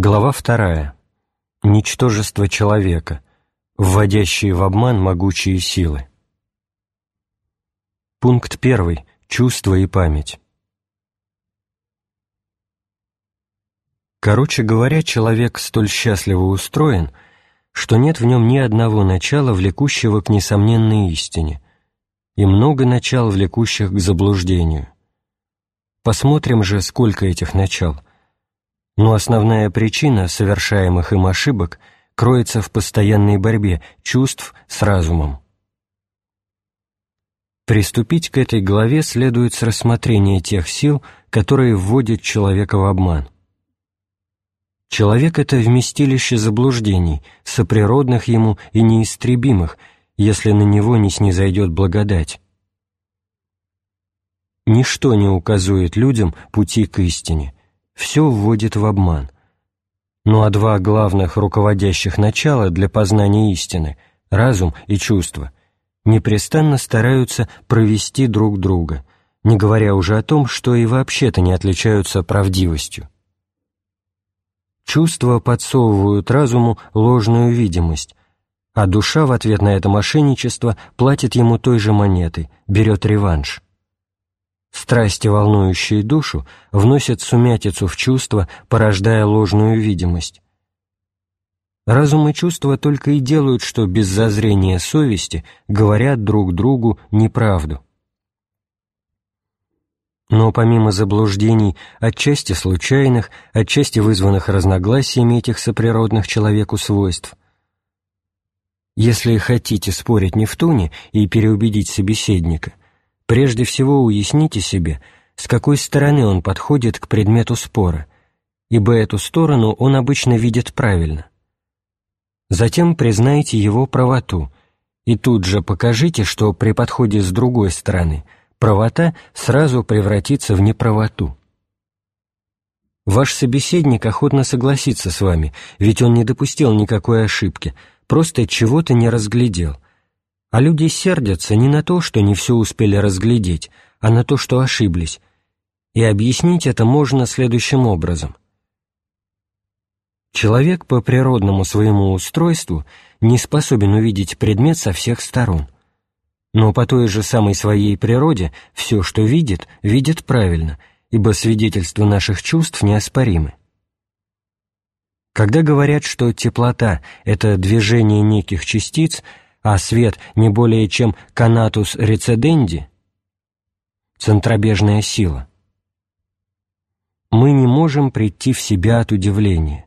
Глава вторая. Ничтожество человека, вводящие в обман могучие силы. Пункт первый. Чувство и память. Короче говоря, человек столь счастливо устроен, что нет в нем ни одного начала, влекущего к несомненной истине, и много начал, влекущих к заблуждению. Посмотрим же, сколько этих начал – но основная причина совершаемых им ошибок кроется в постоянной борьбе чувств с разумом. Приступить к этой главе следует с рассмотрения тех сил, которые вводят человека в обман. Человек — это вместилище заблуждений, соприродных ему и неистребимых, если на него не снизойдет благодать. Ничто не указывает людям пути к истине, все вводит в обман. Ну а два главных руководящих начала для познания истины — разум и чувство — непрестанно стараются провести друг друга, не говоря уже о том, что и вообще-то не отличаются правдивостью. Чувства подсовывают разуму ложную видимость, а душа в ответ на это мошенничество платит ему той же монетой, берет реванш. Страсти, волнующие душу, вносят сумятицу в чувства, порождая ложную видимость. Разум и чувства только и делают, что без зазрения совести говорят друг другу неправду. Но помимо заблуждений, отчасти случайных, отчасти вызванных разногласиями этих соприродных человеку свойств, если хотите спорить не в туне и переубедить собеседника – Прежде всего уясните себе, с какой стороны он подходит к предмету спора, ибо эту сторону он обычно видит правильно. Затем признайте его правоту, и тут же покажите, что при подходе с другой стороны правота сразу превратится в неправоту. Ваш собеседник охотно согласится с вами, ведь он не допустил никакой ошибки, просто чего-то не разглядел – а люди сердятся не на то, что не все успели разглядеть, а на то, что ошиблись. И объяснить это можно следующим образом. Человек по природному своему устройству не способен увидеть предмет со всех сторон. Но по той же самой своей природе все, что видит, видит правильно, ибо свидетельства наших чувств неоспоримы. Когда говорят, что теплота — это движение неких частиц — а свет не более чем канатус рецеденди, центробежная сила, мы не можем прийти в себя от удивления.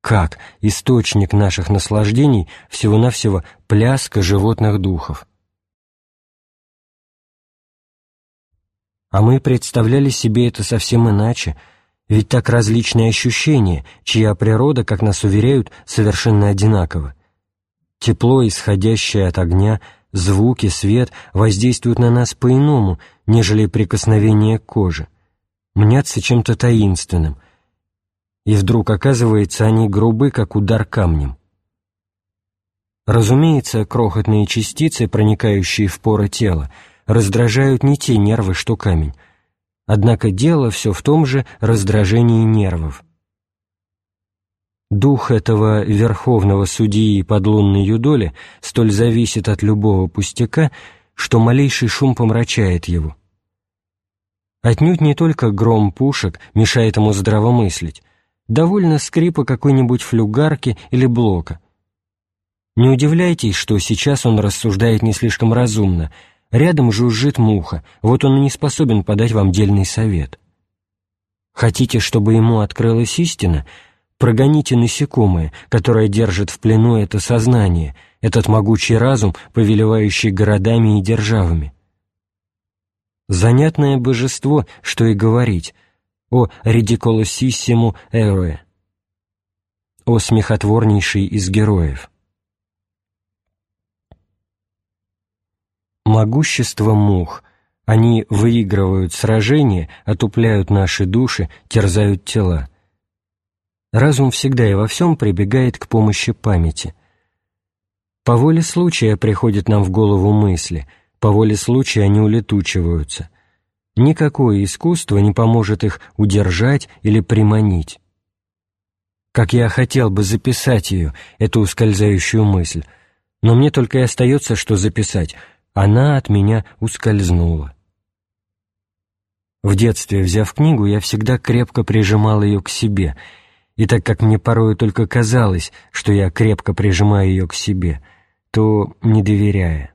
Как источник наших наслаждений всего-навсего пляска животных духов? А мы представляли себе это совсем иначе, ведь так различные ощущения, чья природа, как нас уверяют, совершенно одинакова. Тепло, исходящее от огня, звуки, свет воздействуют на нас по-иному, нежели прикосновение к коже, мнятся чем-то таинственным, и вдруг оказывается они грубы, как удар камнем. Разумеется, крохотные частицы, проникающие в поры тела, раздражают не те нервы, что камень, однако дело все в том же раздражении нервов. Дух этого верховного судьи подлунной юдоли столь зависит от любого пустяка, что малейший шум помрачает его. Отнюдь не только гром пушек мешает ему здравомыслить, довольно скрипа какой-нибудь флюгарки или блока. Не удивляйтесь, что сейчас он рассуждает не слишком разумно, рядом жужжит муха, вот он и не способен подать вам дельный совет. Хотите, чтобы ему открылась истина — Прогоните насекомое, которое держит в плену это сознание, этот могучий разум, повелевающий городами и державами. Занятное божество, что и говорить, о редиколосиссиму эроэ, о смехотворнейший из героев. Могущество мух, они выигрывают сражения, отупляют наши души, терзают тела разум всегда и во всем прибегает к помощи памяти. По воле случая приходят нам в голову мысли, по воле случая они улетучиваются. Никакое искусство не поможет их удержать или приманить. как я хотел бы записать ее, эту ускользающую мысль, но мне только и остается, что записать. Она от меня ускользнула. В детстве, взяв книгу, я всегда крепко прижимал ее к себе, и так как мне порою только казалось, что я крепко прижимаю ее к себе, то не доверяя.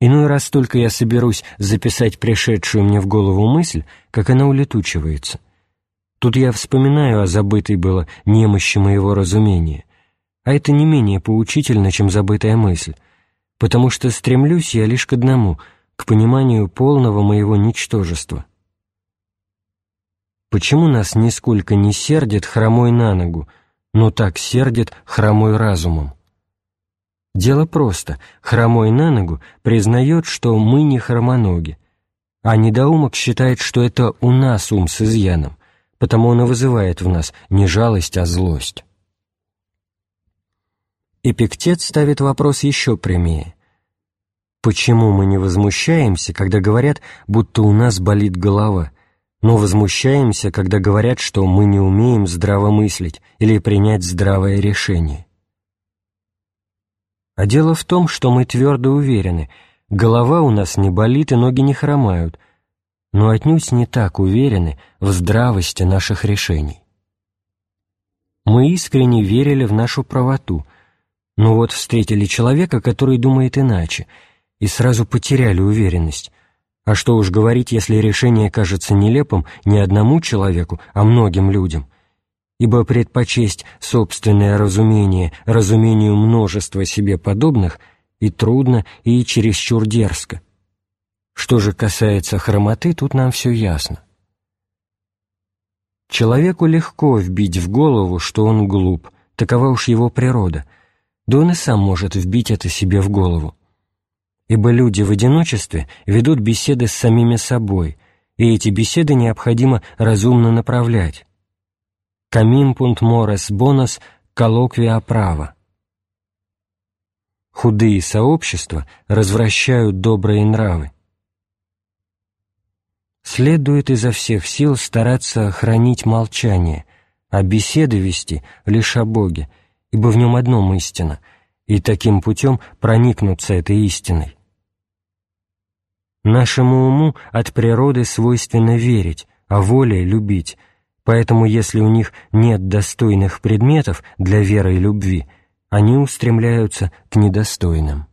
Иной раз только я соберусь записать пришедшую мне в голову мысль, как она улетучивается. Тут я вспоминаю о забытой было немощи моего разумения, а это не менее поучительно, чем забытая мысль, потому что стремлюсь я лишь к одному — к пониманию полного моего ничтожества. Почему нас нисколько не сердит хромой на ногу, но так сердит хромой разумом? Дело просто. Хромой на ногу признает, что мы не хромоноги, а недоумок считает, что это у нас ум с изъяном, потому он и вызывает в нас не жалость, а злость. Эпиктет ставит вопрос еще прямее. Почему мы не возмущаемся, когда говорят, будто у нас болит голова, но возмущаемся, когда говорят, что мы не умеем здраво мыслить или принять здравое решение? А дело в том, что мы твердо уверены, голова у нас не болит и ноги не хромают, но отнюдь не так уверены в здравости наших решений. Мы искренне верили в нашу правоту, но вот встретили человека, который думает иначе — и сразу потеряли уверенность. А что уж говорить, если решение кажется нелепым не одному человеку, а многим людям, ибо предпочесть собственное разумение разумению множества себе подобных и трудно, и чересчур дерзко. Что же касается хромоты, тут нам все ясно. Человеку легко вбить в голову, что он глуп, такова уж его природа, да он и сам может вбить это себе в голову ибо люди в одиночестве ведут беседы с самими собой, и эти беседы необходимо разумно направлять. Камимпунт морес бонус коллоквия права. Худые сообщества развращают добрые нравы. Следует изо всех сил стараться хранить молчание, а беседы вести лишь о Боге, ибо в нем одном истина, и таким путем проникнуться этой истиной. Нашему уму от природы свойственно верить, а воле — любить, поэтому если у них нет достойных предметов для веры и любви, они устремляются к недостойным.